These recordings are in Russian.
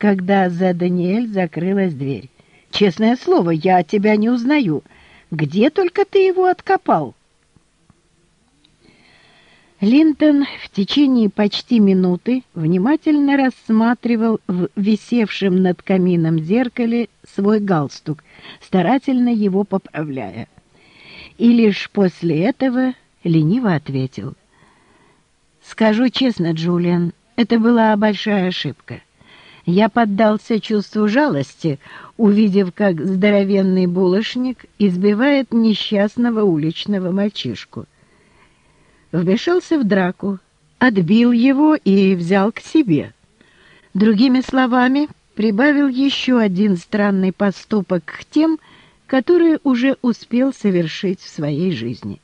когда за Даниэль закрылась дверь. «Честное слово, я тебя не узнаю. Где только ты его откопал?» Линтон в течение почти минуты внимательно рассматривал в висевшем над камином зеркале свой галстук, старательно его поправляя. И лишь после этого лениво ответил. «Скажу честно, Джулиан, это была большая ошибка. Я поддался чувству жалости, увидев, как здоровенный булочник избивает несчастного уличного мальчишку вмешался в драку, отбил его и взял к себе. Другими словами, прибавил еще один странный поступок к тем, которые уже успел совершить в своей жизни.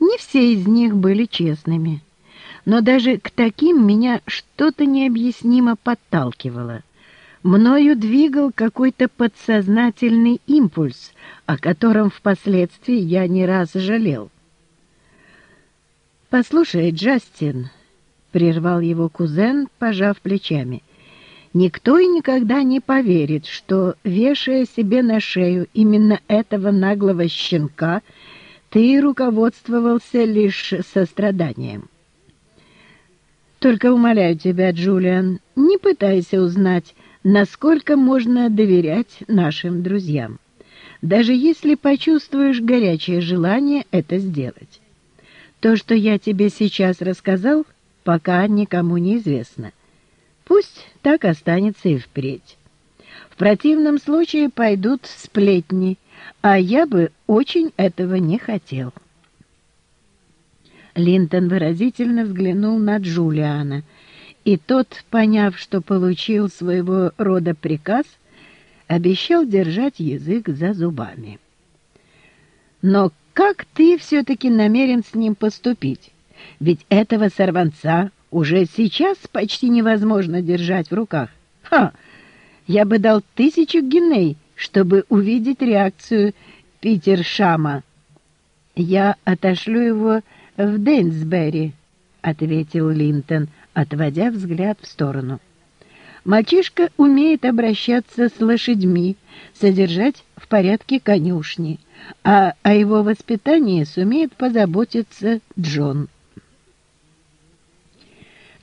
Не все из них были честными, но даже к таким меня что-то необъяснимо подталкивало. Мною двигал какой-то подсознательный импульс, о котором впоследствии я не раз жалел. «Послушай, Джастин», — прервал его кузен, пожав плечами, «никто и никогда не поверит, что, вешая себе на шею именно этого наглого щенка, ты руководствовался лишь состраданием». «Только умоляю тебя, Джулиан, не пытайся узнать, насколько можно доверять нашим друзьям, даже если почувствуешь горячее желание это сделать». То, что я тебе сейчас рассказал, пока никому не известно. Пусть так останется и впредь. В противном случае пойдут сплетни, а я бы очень этого не хотел. Линтон выразительно взглянул на Джулиана, и тот, поняв, что получил своего рода приказ, обещал держать язык за зубами. Но как ты все-таки намерен с ним поступить? Ведь этого сорванца уже сейчас почти невозможно держать в руках. Ха! Я бы дал тысячу геней, чтобы увидеть реакцию Питер Шама. Я отошлю его в Дейнсбери, — ответил Линтон, отводя взгляд в сторону. Мальчишка умеет обращаться с лошадьми, содержать в порядке конюшни а о его воспитании сумеет позаботиться Джон.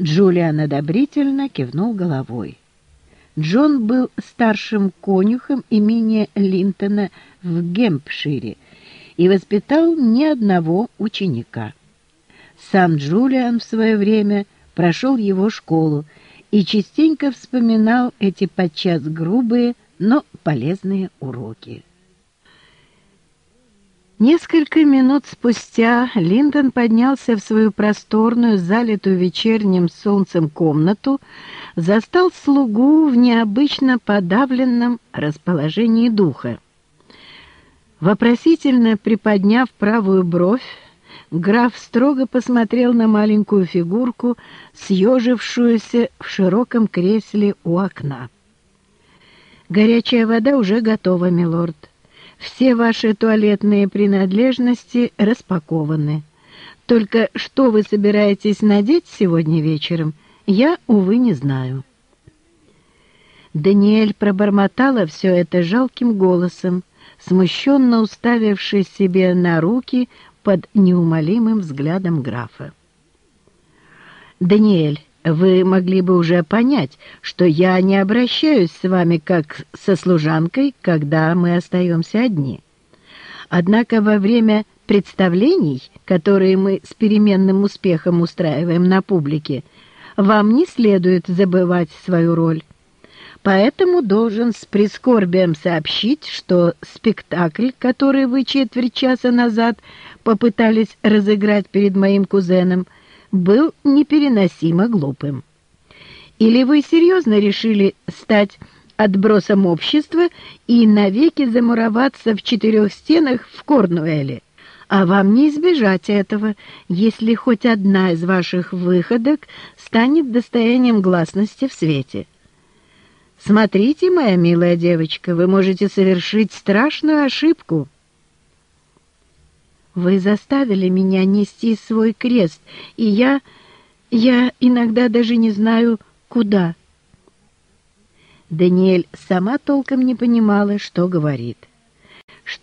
Джулиан одобрительно кивнул головой. Джон был старшим конюхом имени Линтона в Гемпшире и воспитал ни одного ученика. Сам Джулиан в свое время прошел его школу и частенько вспоминал эти подчас грубые, но полезные уроки. Несколько минут спустя Линдон поднялся в свою просторную, залитую вечерним солнцем комнату, застал слугу в необычно подавленном расположении духа. Вопросительно приподняв правую бровь, граф строго посмотрел на маленькую фигурку, съежившуюся в широком кресле у окна. «Горячая вода уже готова, милорд», все ваши туалетные принадлежности распакованы. Только что вы собираетесь надеть сегодня вечером, я, увы, не знаю». Даниэль пробормотала все это жалким голосом, смущенно уставившись себе на руки под неумолимым взглядом графа. «Даниэль, вы могли бы уже понять, что я не обращаюсь с вами как со служанкой, когда мы остаемся одни. Однако во время представлений, которые мы с переменным успехом устраиваем на публике, вам не следует забывать свою роль. Поэтому должен с прискорбием сообщить, что спектакль, который вы четверть часа назад попытались разыграть перед моим кузеном, был непереносимо глупым. Или вы серьезно решили стать отбросом общества и навеки замуроваться в четырех стенах в Корнуэле? А вам не избежать этого, если хоть одна из ваших выходок станет достоянием гласности в свете. Смотрите, моя милая девочка, вы можете совершить страшную ошибку. Вы заставили меня нести свой крест, и я... я иногда даже не знаю, куда. Даниэль сама толком не понимала, что говорит.